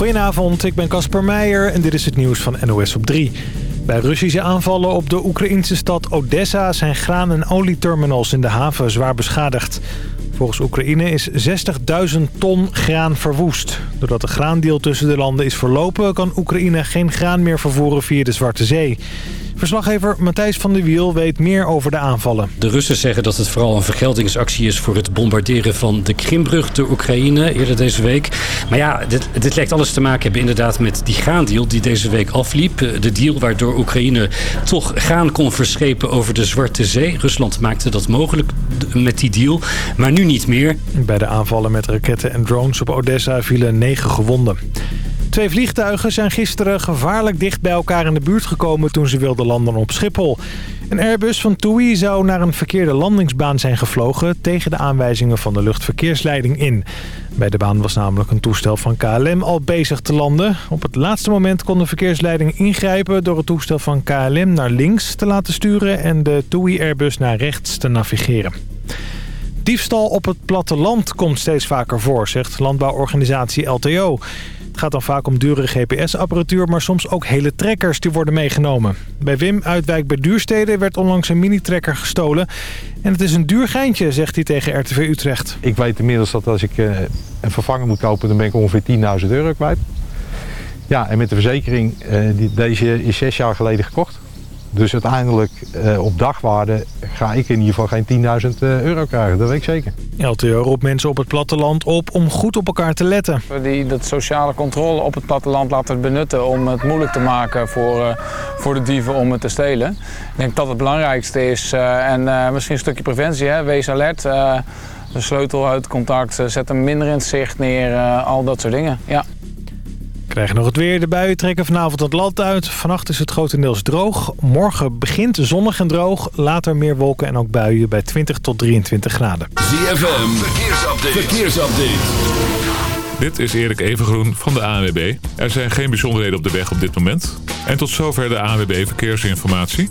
Goedenavond, ik ben Casper Meijer en dit is het nieuws van NOS op 3. Bij Russische aanvallen op de Oekraïnse stad Odessa zijn graan- en olieterminals in de haven zwaar beschadigd. Volgens Oekraïne is 60.000 ton graan verwoest. Doordat de graandeal tussen de landen is verlopen... kan Oekraïne geen graan meer vervoeren via de Zwarte Zee. Verslaggever Matthijs van der Wiel weet meer over de aanvallen. De Russen zeggen dat het vooral een vergeldingsactie is... voor het bombarderen van de Krimbrug door Oekraïne eerder deze week. Maar ja, dit, dit lijkt alles te maken hebben inderdaad met die graandeal... die deze week afliep. De deal waardoor Oekraïne toch graan kon verschepen over de Zwarte Zee. Rusland maakte dat mogelijk met die deal, maar nu niet meer. Bij de aanvallen met raketten en drones op Odessa vielen negen gewonden. Twee vliegtuigen zijn gisteren gevaarlijk dicht bij elkaar in de buurt gekomen toen ze wilden landen op Schiphol. Een Airbus van TUI zou naar een verkeerde landingsbaan zijn gevlogen tegen de aanwijzingen van de luchtverkeersleiding in. Bij de baan was namelijk een toestel van KLM al bezig te landen. Op het laatste moment kon de verkeersleiding ingrijpen door het toestel van KLM naar links te laten sturen en de TUI Airbus naar rechts te navigeren. Diefstal op het platteland komt steeds vaker voor, zegt landbouworganisatie LTO. Gaat dan vaak om dure GPS-apparatuur, maar soms ook hele trekkers die worden meegenomen. Bij Wim Uitwijk bij Duurstede werd onlangs een mini-trekker gestolen. En het is een duur geintje, zegt hij tegen RTV Utrecht. Ik weet inmiddels dat als ik eh, een vervanger moet kopen, dan ben ik ongeveer 10.000 euro kwijt. Ja, en met de verzekering, die, deze is zes jaar geleden gekocht. Dus uiteindelijk uh, op dagwaarde ga ik in ieder geval geen 10.000 euro krijgen. Dat weet ik zeker. LTO roept mensen op het platteland op om goed op elkaar te letten. Die dat sociale controle op het platteland laten benutten om het moeilijk te maken voor, uh, voor de dieven om het te stelen. Ik denk dat het belangrijkste is. Uh, en uh, misschien een stukje preventie. Hè? Wees alert. de sleutel uit contact. zet hem minder in het zicht neer. al dat soort dingen. Ja. Krijgen nog het weer. De buien trekken vanavond het land uit. Vannacht is het grotendeels droog. Morgen begint zonnig en droog. Later meer wolken en ook buien bij 20 tot 23 graden. ZFM, verkeersupdate. verkeersupdate. Dit is Erik Evengroen van de ANWB. Er zijn geen bijzonderheden op de weg op dit moment. En tot zover de ANWB Verkeersinformatie.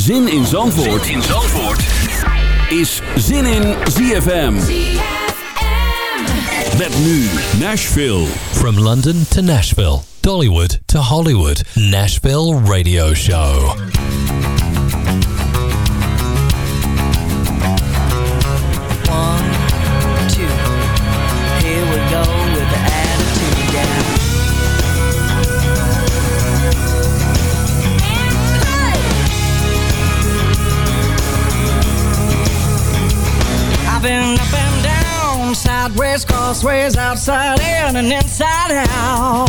Zin in Zandvoort, zin in Zandvoort. is Zin in ZFM. Met nu Nashville. From London to Nashville, Dollywood to Hollywood, Nashville Radio Show. Sideways, crossways, outside in and inside out.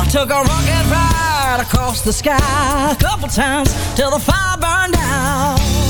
I took a rocket ride across the sky a couple times till the fire burned out.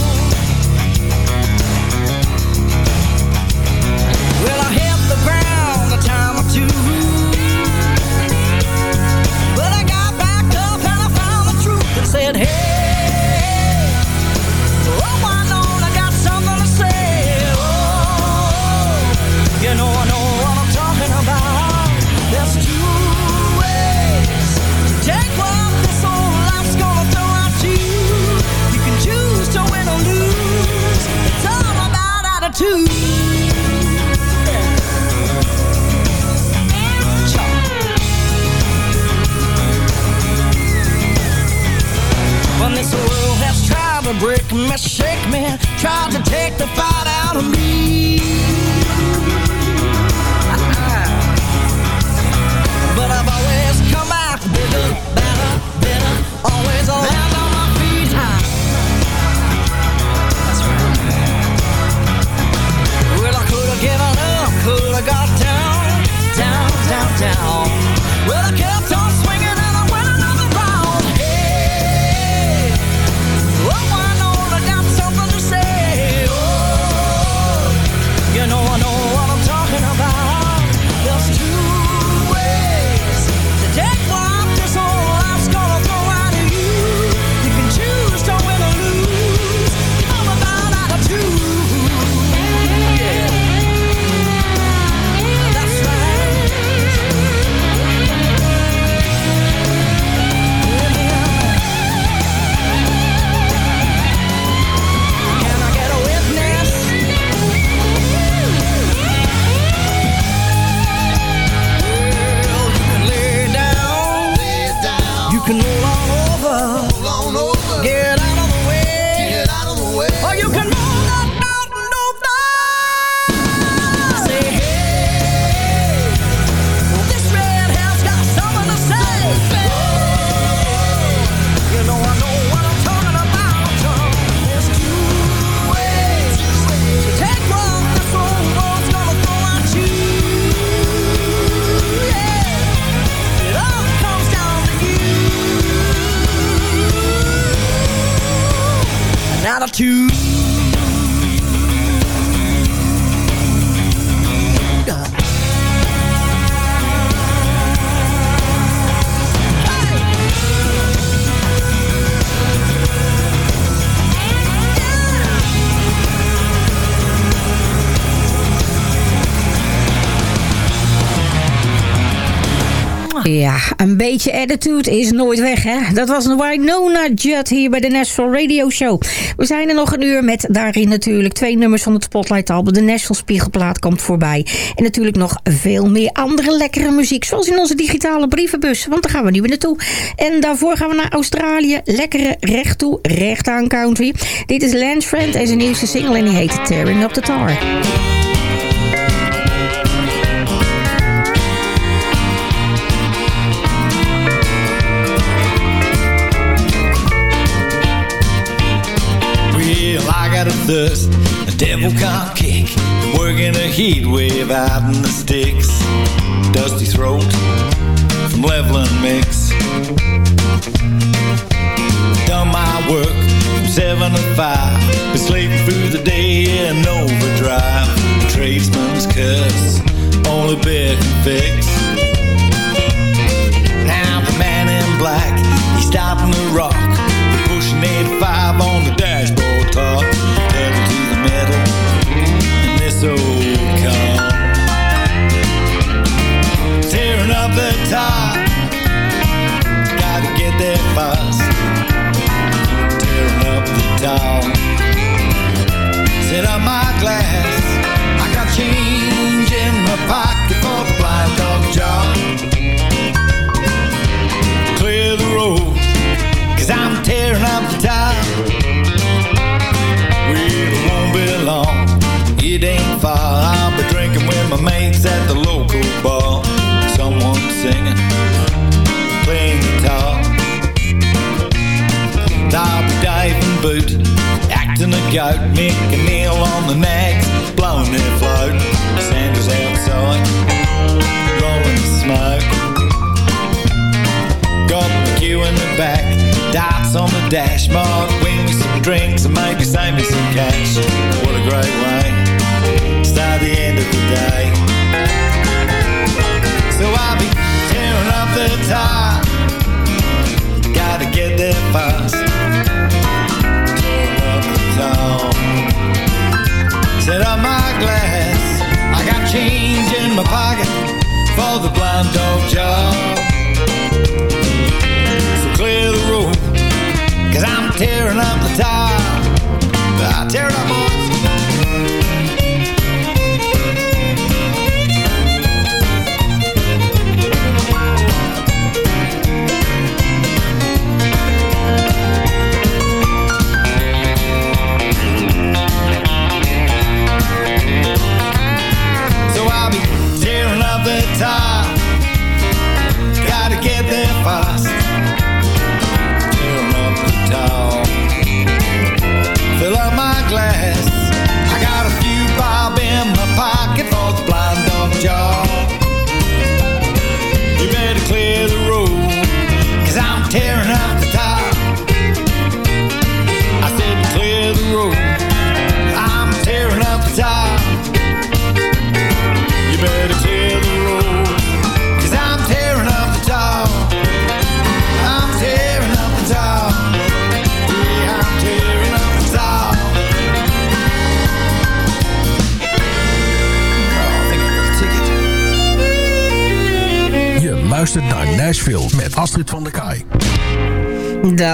Ja, een beetje attitude is nooit weg, hè? Dat was een Winona Judd hier bij de Nashville Radio Show. We zijn er nog een uur met daarin natuurlijk twee nummers van het Spotlight album. De Nashville Spiegelplaat komt voorbij. En natuurlijk nog veel meer andere lekkere muziek. Zoals in onze digitale brievenbus, want daar gaan we nu weer naartoe. En daarvoor gaan we naar Australië. Lekkere recht toe, recht aan country. Dit is Lance Friend en zijn nieuwste single en die heet Tearing Up the Tar. Got a thirst, a devil can't kick. Working a heat wave out in the sticks. Dusty throat from leveling mix. Done my work from seven to five. Goat, making nail on the nags, blowing their float. Sandra's outside, rolling the smoke. Got the queue in the back, darts on the dash, mark, win me some drinks and maybe save me some cash. What a great way to start the end of the day. So I'll be tearing up the top, gotta get there fast. Top, set up my glass. I got change in my pocket for the blind dog job. So clear the road, cause I'm tearing up the top. I tear it up, boys.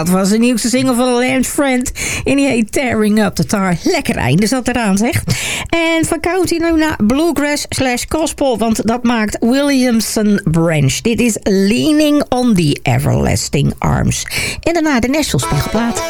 Dat was de nieuwste single van Lance Friend. En die heet Tearing Up the Tar. Lekker einde zat eraan, zeg. En van country nu naar bluegrass slash gospel. Want dat maakt Williamson Branch. Dit is Leaning on the Everlasting Arms. En daarna de Nashville Spiegelplaat.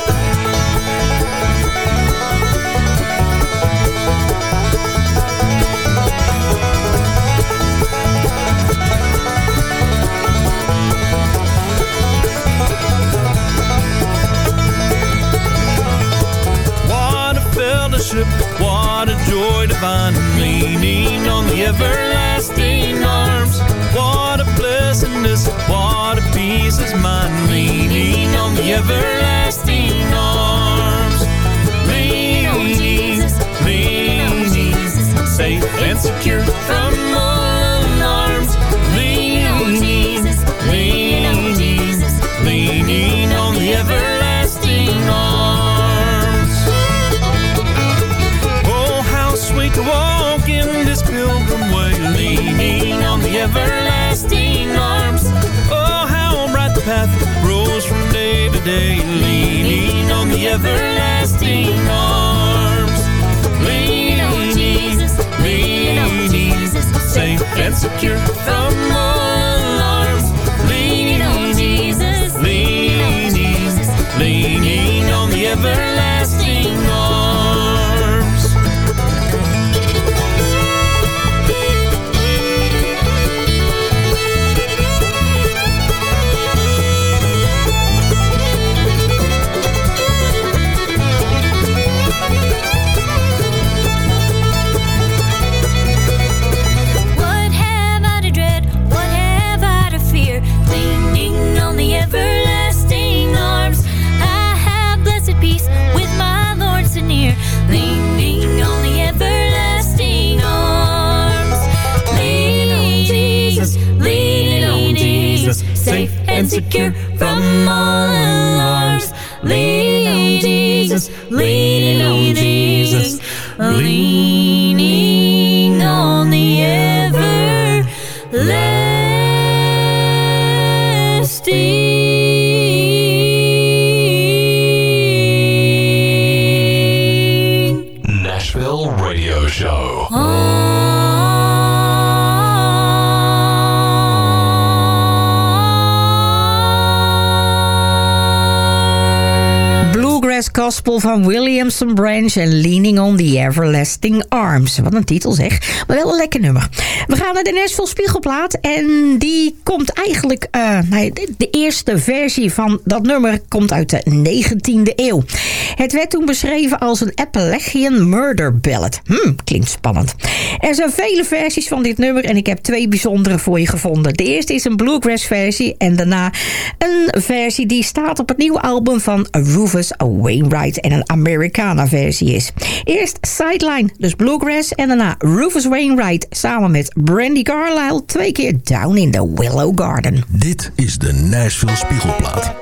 Everlasting arms. Leaning on Jesus, leaning on Jesus, safe and secure from all safe and secure from all Gospel van Williamson Branch en Leaning on the Everlasting Arms. Wat een titel zeg, maar wel een lekker nummer. We gaan naar de Nashville Spiegelplaat en die komt eigenlijk... eh, de eerste versie van dat nummer komt uit de 19e eeuw. Het werd toen beschreven als een Appalachian Murder Ballad. Hmm, klinkt spannend. Er zijn vele versies van dit nummer en ik heb twee bijzondere voor je gevonden. De eerste is een bluegrass versie en daarna een versie die staat op het nieuwe album van Rufus Wainwright en een Americana versie is. Eerst Sideline, dus bluegrass en daarna Rufus Wainwright samen met Brandy Carlisle twee keer Down in the Willow Garden. Dit is de Nashville Spiegelplaat.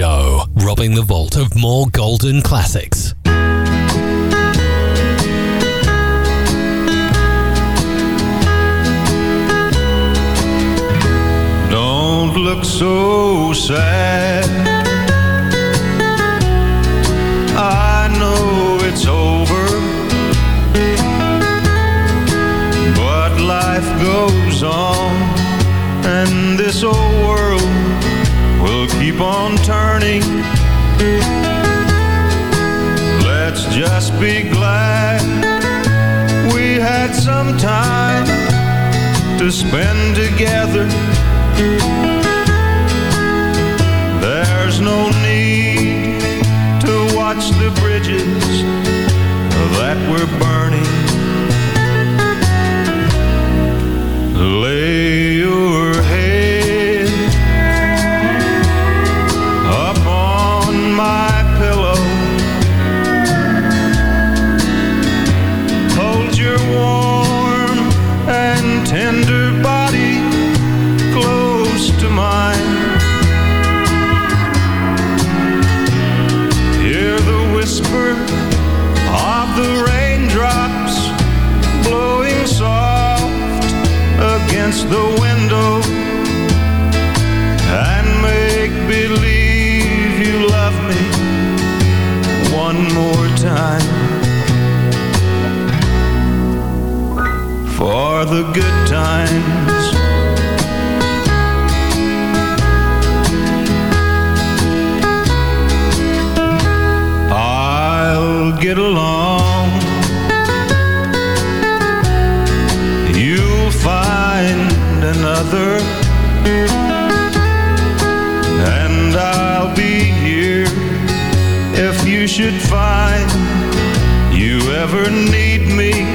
Show, robbing the vault of more golden classics. Don't look so sad be glad we had some time to spend together. There's no need to watch the bridges that were burning. the good times. I'll get along. You'll find another. And I'll be here If you should find You ever need me.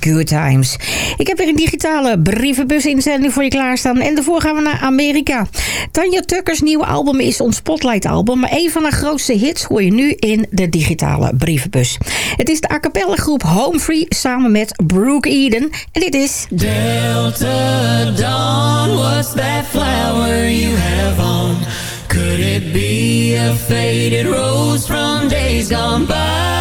Good Times. Ik heb weer een digitale brievenbus-inzending voor je klaarstaan. En daarvoor gaan we naar Amerika. Tanja Tuckers nieuwe album is ons Spotlight-album. Maar een van haar grootste hits hoor je nu in de digitale brievenbus. Het is de a cappella groep Home Free samen met Brooke Eden. En dit is... Delta Dawn, what's that flower you have on? Could it be a faded rose from days gone by?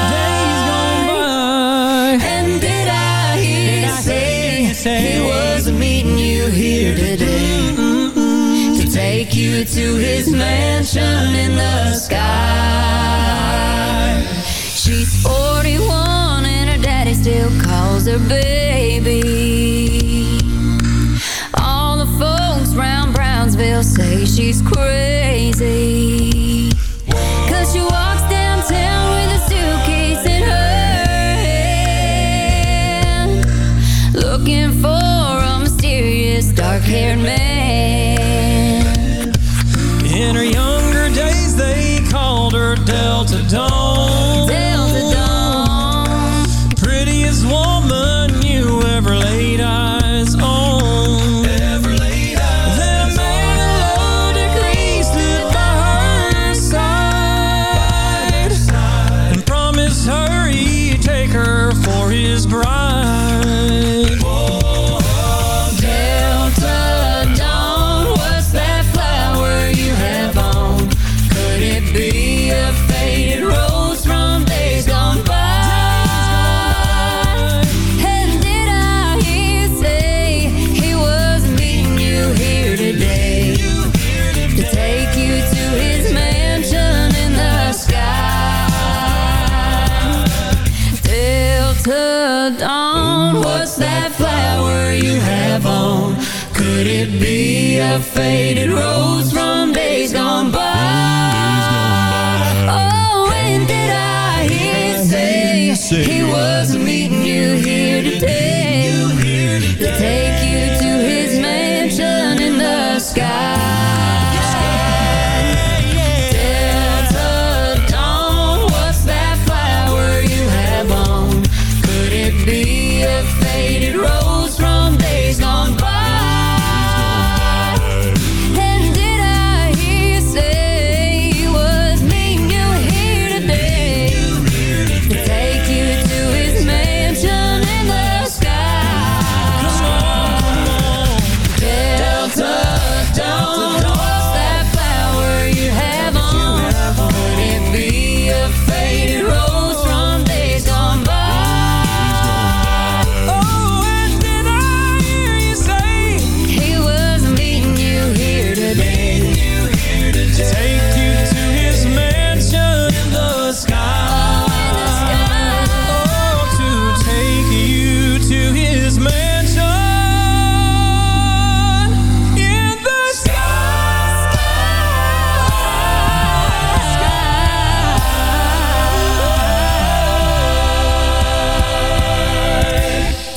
say. He was meeting you here today. To take you to his mansion in the sky. She's 41 and her daddy still calls her baby. All the folks round Brownsville say she's crazy. He was meeting you here today.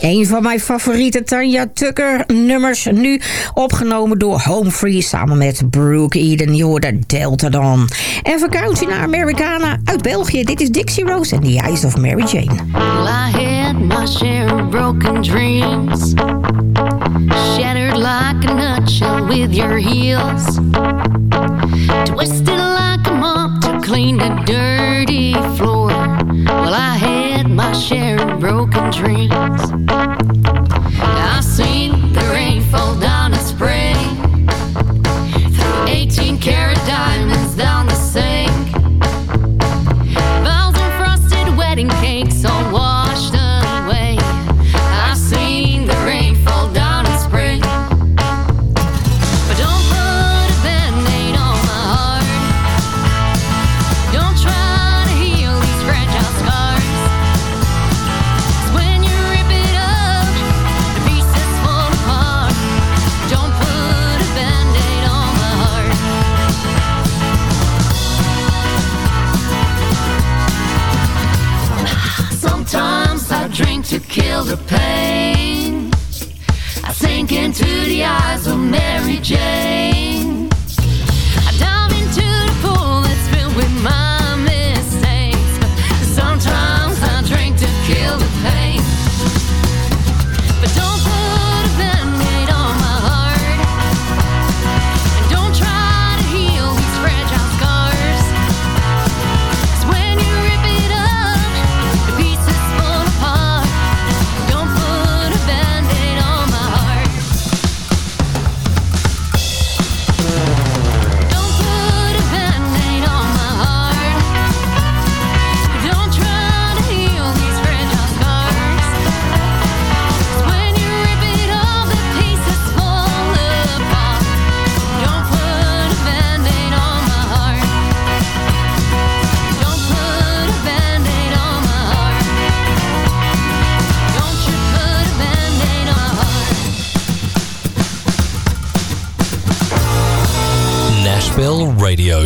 Een van mijn favoriete Tanja Tucker nummers. Nu opgenomen door Homefree samen met Brooke Eden. Je hoorde Delta Dawn. En vakantie naar Americana uit België. Dit is Dixie Rose en the Eyes of Mary Jane. Well, I had my share of broken dreams. Shattered like a nutshell with your heels. Twisted like a mop to clean the dirty floor. Well, I had share broken dreams. I've seen the rain fall down. kill the pain. I sink into the eyes of Mary Jane.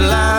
line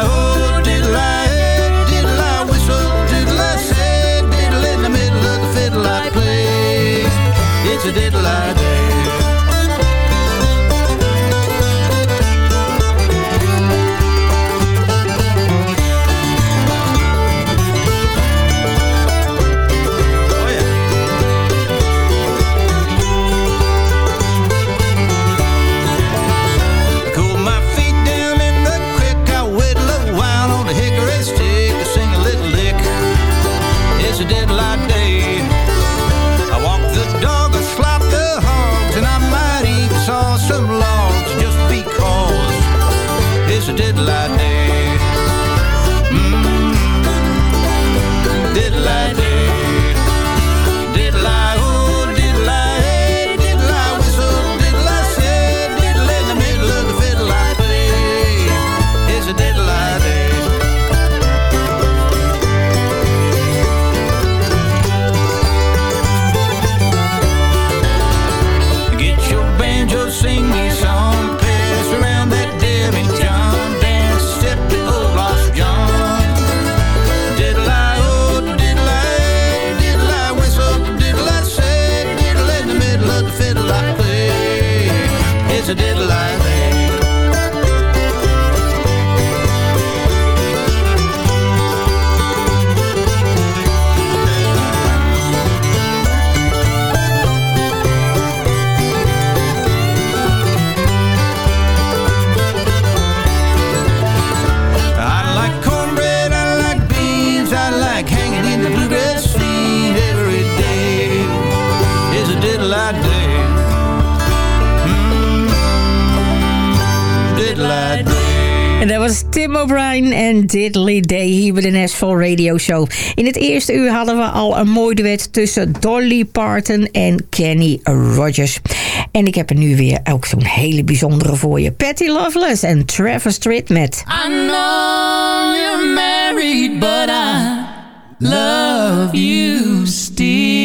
En dat was Tim O'Brien en Diddley Day hier bij de Nashville Radio Show. In het eerste uur hadden we al een mooi duet tussen Dolly Parton en Kenny Rogers. En ik heb er nu weer ook zo'n hele bijzondere voor je. Patty Loveless en Travis Tritt met... I know you're married, but I love you still.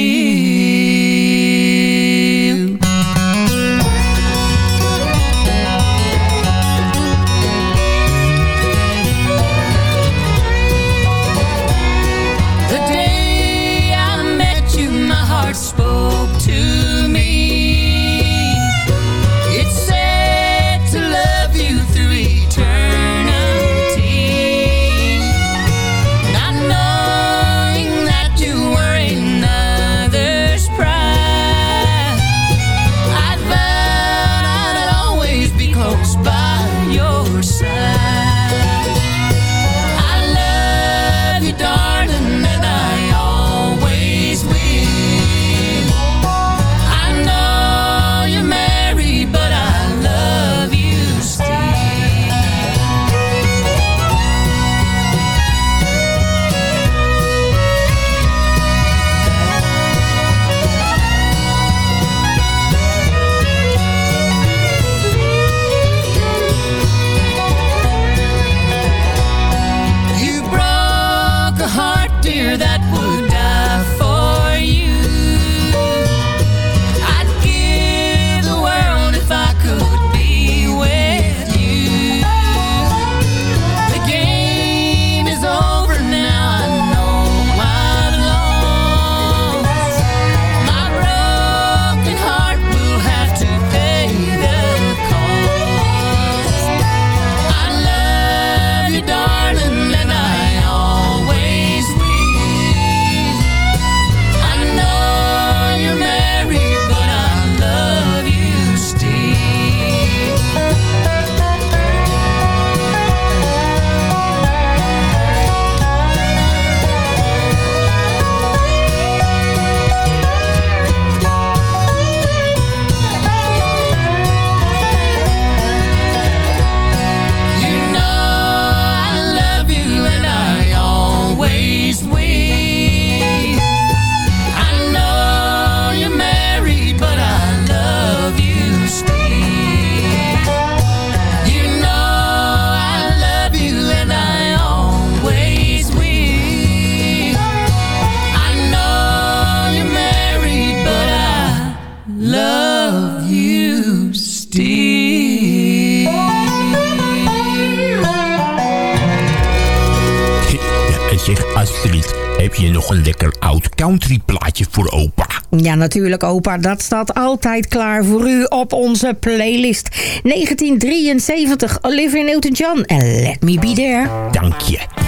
natuurlijk opa, dat staat altijd klaar voor u op onze playlist. 1973, Olivia Newton-John en Let Me Be There. Dank je.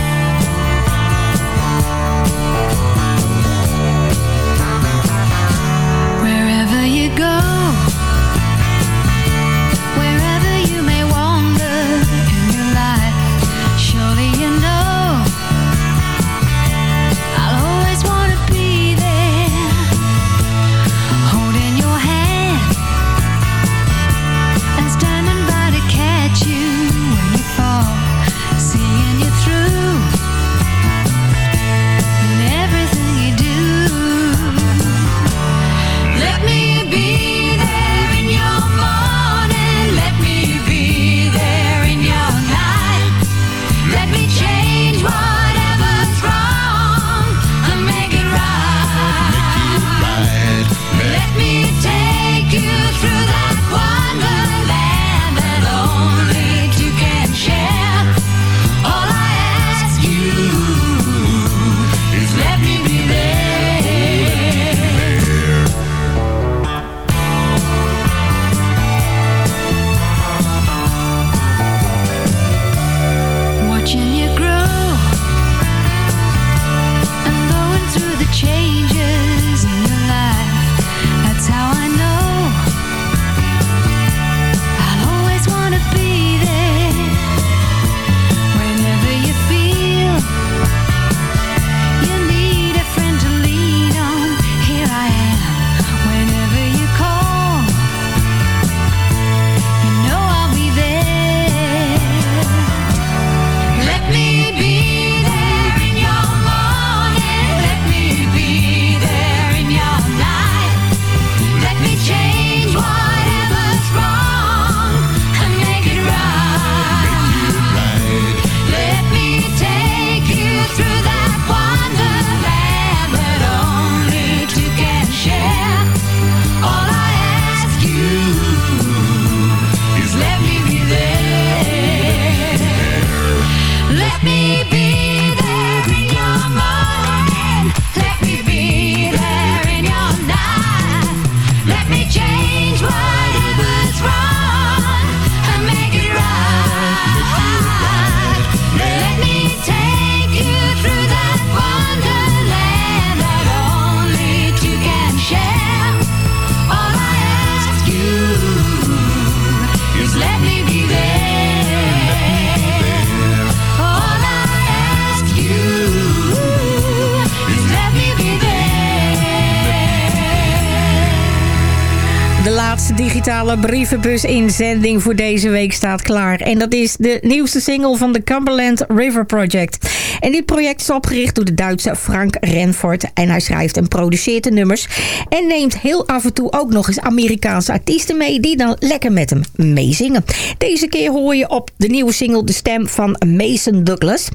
Digitale brievenbus-inzending voor deze week staat klaar. En dat is de nieuwste single van de Cumberland River Project. En dit project is opgericht door de Duitse Frank Renfort. En hij schrijft en produceert de nummers. En neemt heel af en toe ook nog eens Amerikaanse artiesten mee... die dan lekker met hem meezingen. Deze keer hoor je op de nieuwe single de stem van Mason Douglas.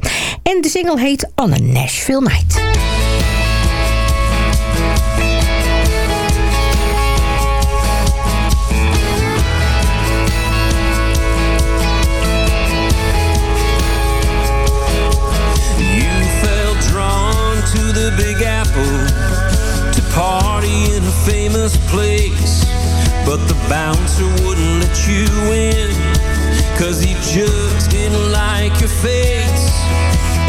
En de single heet On a Nashville Night. But the bouncer wouldn't let you in, cause he just didn't like your face.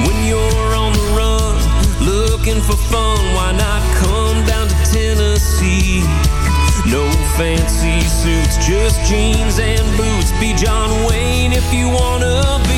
When you're on the run, looking for fun, why not come down to Tennessee? No fancy suits, just jeans and boots. Be John Wayne if you wanna be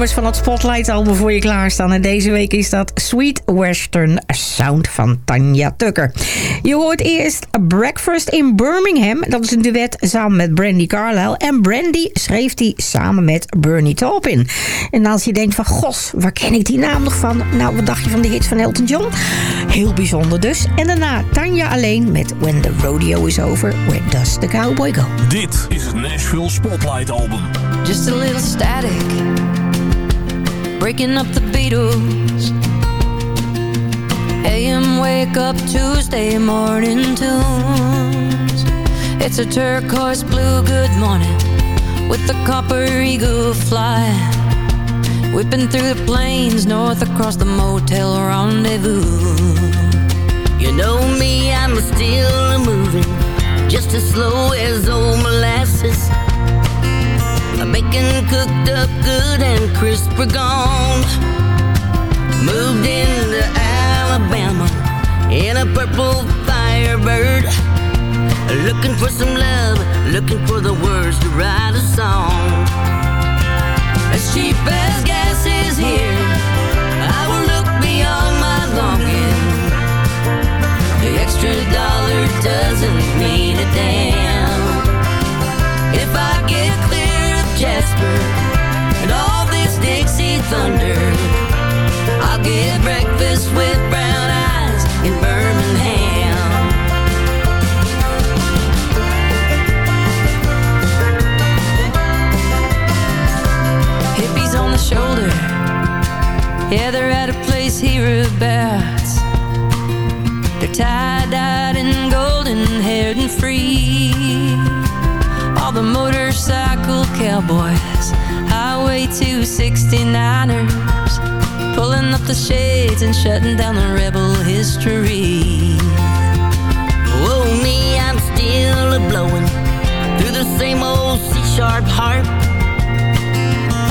nummers van het Spotlight album voor je klaarstaan. En deze week is dat Sweet Western Sound van Tanya Tucker. Je hoort eerst A Breakfast in Birmingham. Dat is een duet samen met Brandy Carlisle. En Brandy schreef die samen met Bernie Taupin. En als je denkt van, gos, waar ken ik die naam nog van? Nou, wat dacht je van de hits van Elton John? Heel bijzonder dus. En daarna Tanya alleen met When the Rodeo is Over, Where Does the Cowboy Go? Dit is het Nashville Spotlight Album. Just a little static Breaking up the Beatles. AM wake up Tuesday morning tunes. It's a turquoise blue good morning With the copper eagle fly. Whipping through the plains north across the motel rendezvous. You know me, I'm still moving, just as slow as old molasses. Bacon cooked up good and crisp are gone. Moved into Alabama, in a purple firebird. Looking for some love, looking for the words to write of Jasper and all this Dixie thunder, I'll get breakfast with brown eyes in Birmingham. hippies on the shoulder. Yeah, they're at a place hereabouts. They're tie-dyed and golden haired and free. All the motorcycle cowboys, Highway 269ers, pulling up the shades and shutting down the rebel history. Whoa, me, I'm still a blowing through the same old C-sharp harp.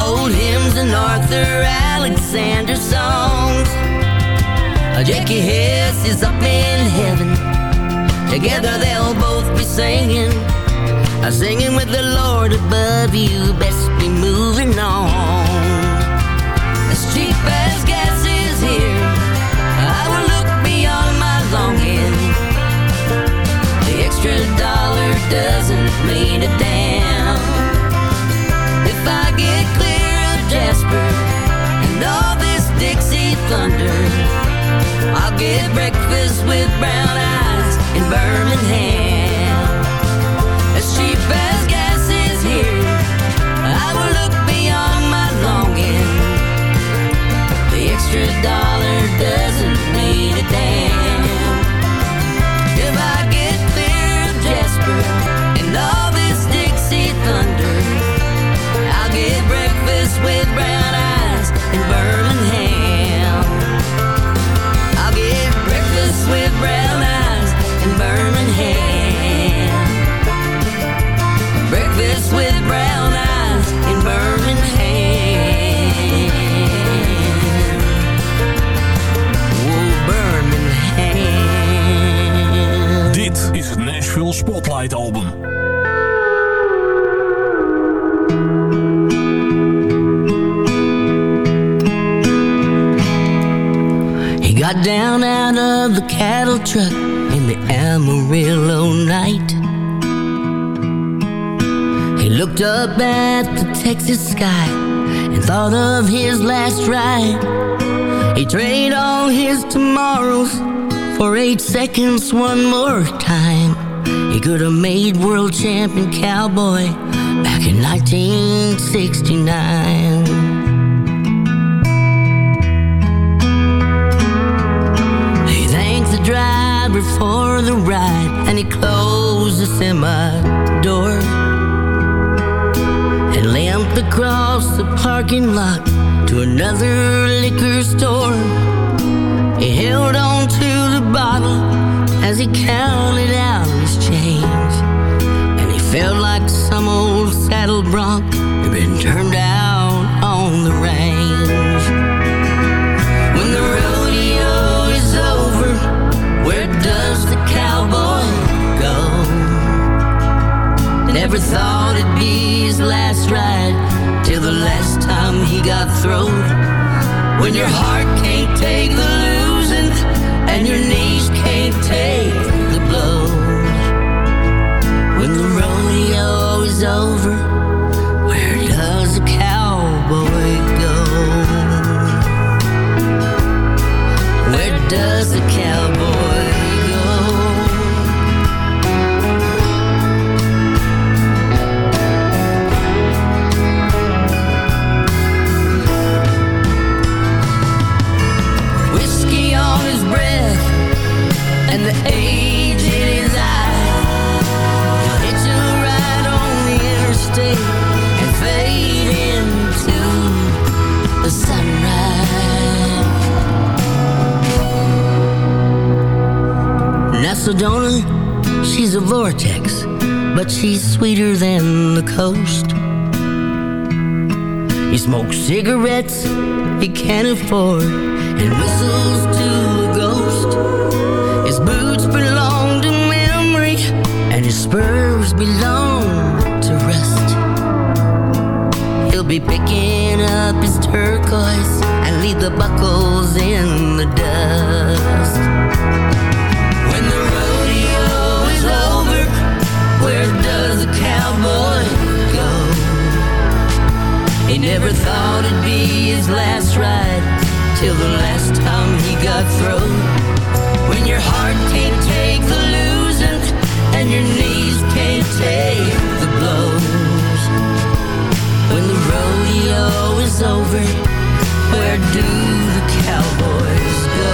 Old hymns and Arthur Alexander songs. Jackie Hess is up in heaven. Together they'll both be singing. Uh, singing with the Lord above you. Best be moving on. As cheap as gas is here, I will look beyond my longing. The extra dollar doesn't mean a damn. If I get clear of Jasper and all this Dixie thunder, I'll get breakfast with brown eyes in Birmingham. Sky and thought of his last ride. He traded all his tomorrows for eight seconds one more time. He could have made world champion cowboy back in 1969. He the driver for the ride and he closed the semi door across the parking lot to another liquor store. He held on to the bottle as he counted out his change and he felt like some old saddle bronc had been turned out on the range. When the rodeo is over, where does the cowboy go? Never thought When your heart can't take the Sedona, she's a vortex, but she's sweeter than the coast. He smokes cigarettes he can't afford and whistles to a ghost. His boots belong to memory and his spurs belong to rust. He'll be picking up his turquoise and leave the buckles in the dust. He never thought it'd be his last ride till the last time he got thrown. When your heart can't take the losing and your knees can't take the blows. When the rodeo is over, where do the cowboys go?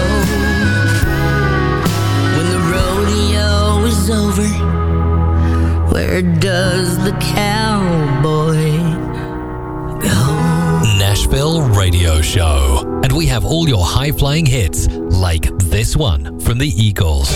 When the rodeo is over, where does Show. And we have all your high flying hits, like this one from the Eagles.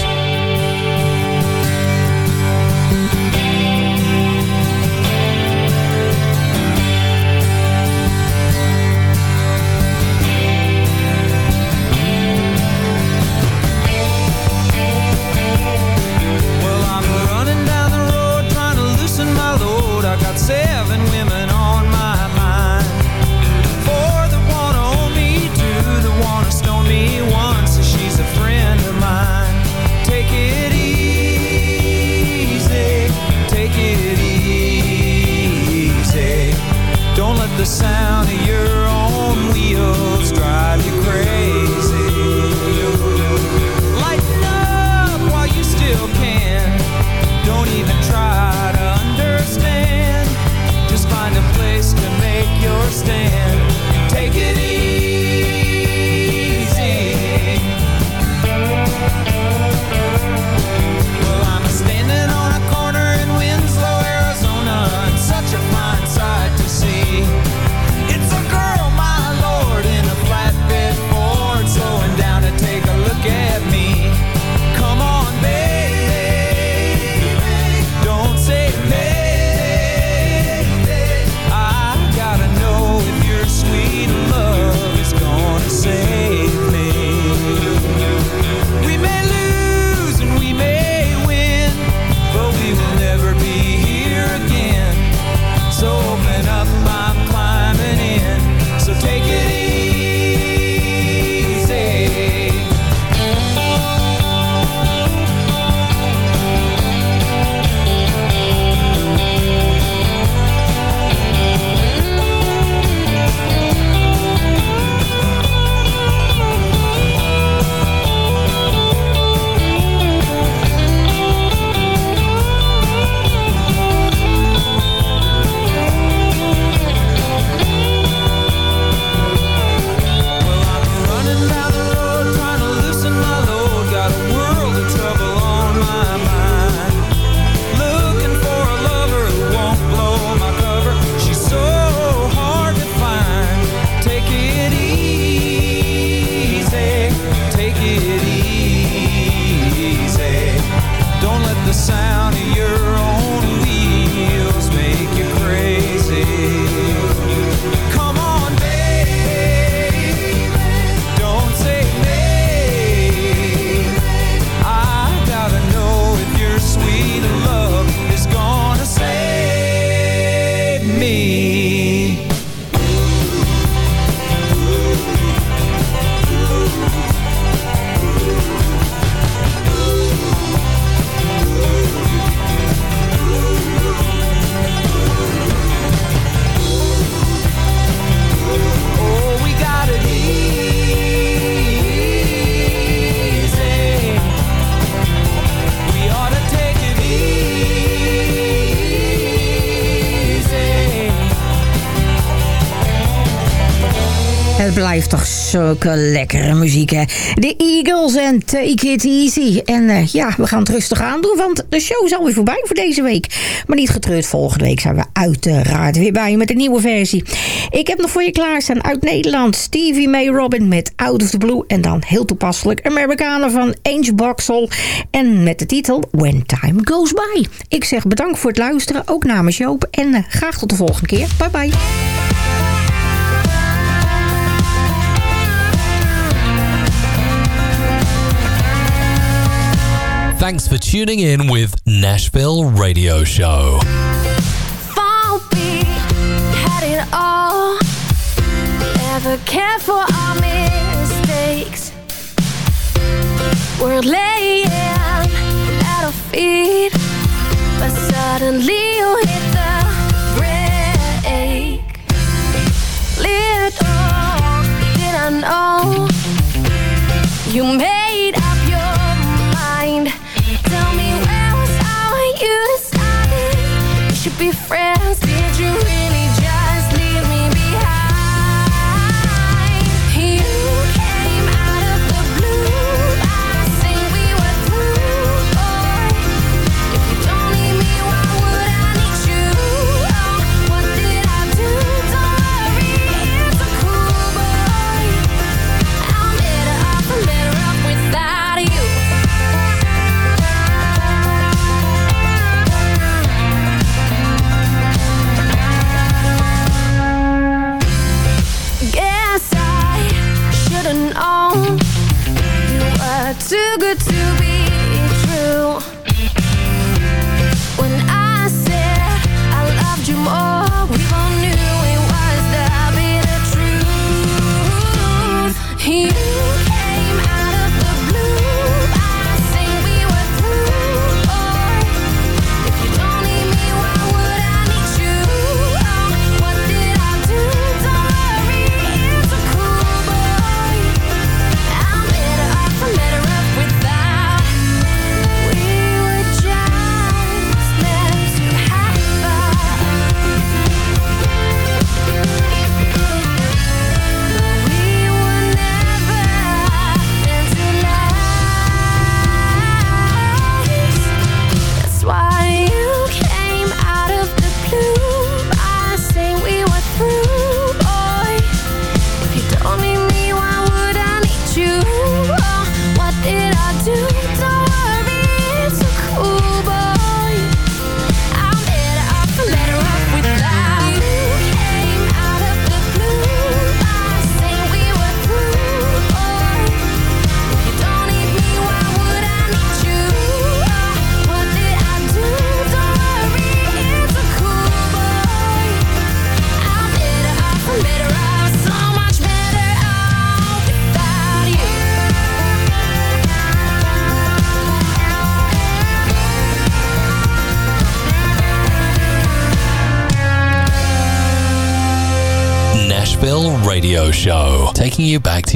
Het blijft toch zulke lekkere muziek, hè? De Eagles en Take It Easy. En eh, ja, we gaan het rustig aandoen, want de show is alweer voorbij voor deze week. Maar niet getreurd, volgende week zijn we uiteraard weer bij je met een nieuwe versie. Ik heb nog voor je klaarstaan uit Nederland Stevie May Robin met Out of the Blue. En dan heel toepasselijk Amerikanen van Ange Boxall. En met de titel When Time Goes By. Ik zeg bedankt voor het luisteren, ook namens Joop. En eh, graag tot de volgende keer. Bye bye. Thanks for tuning in with Nashville Radio Show. Had it all. Never for our mistakes. We're laying at our feet, but suddenly you hit the. Little did I know you made.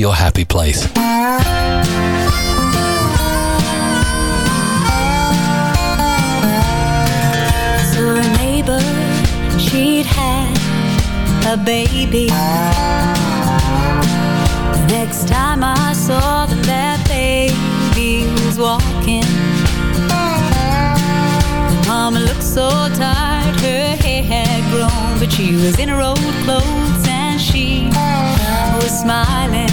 your happy place. So a neighbor, she'd had a baby. The next time I saw that that baby was walking, mama looked so tired, her hair had grown, but she was in her old clothes and she was smiling.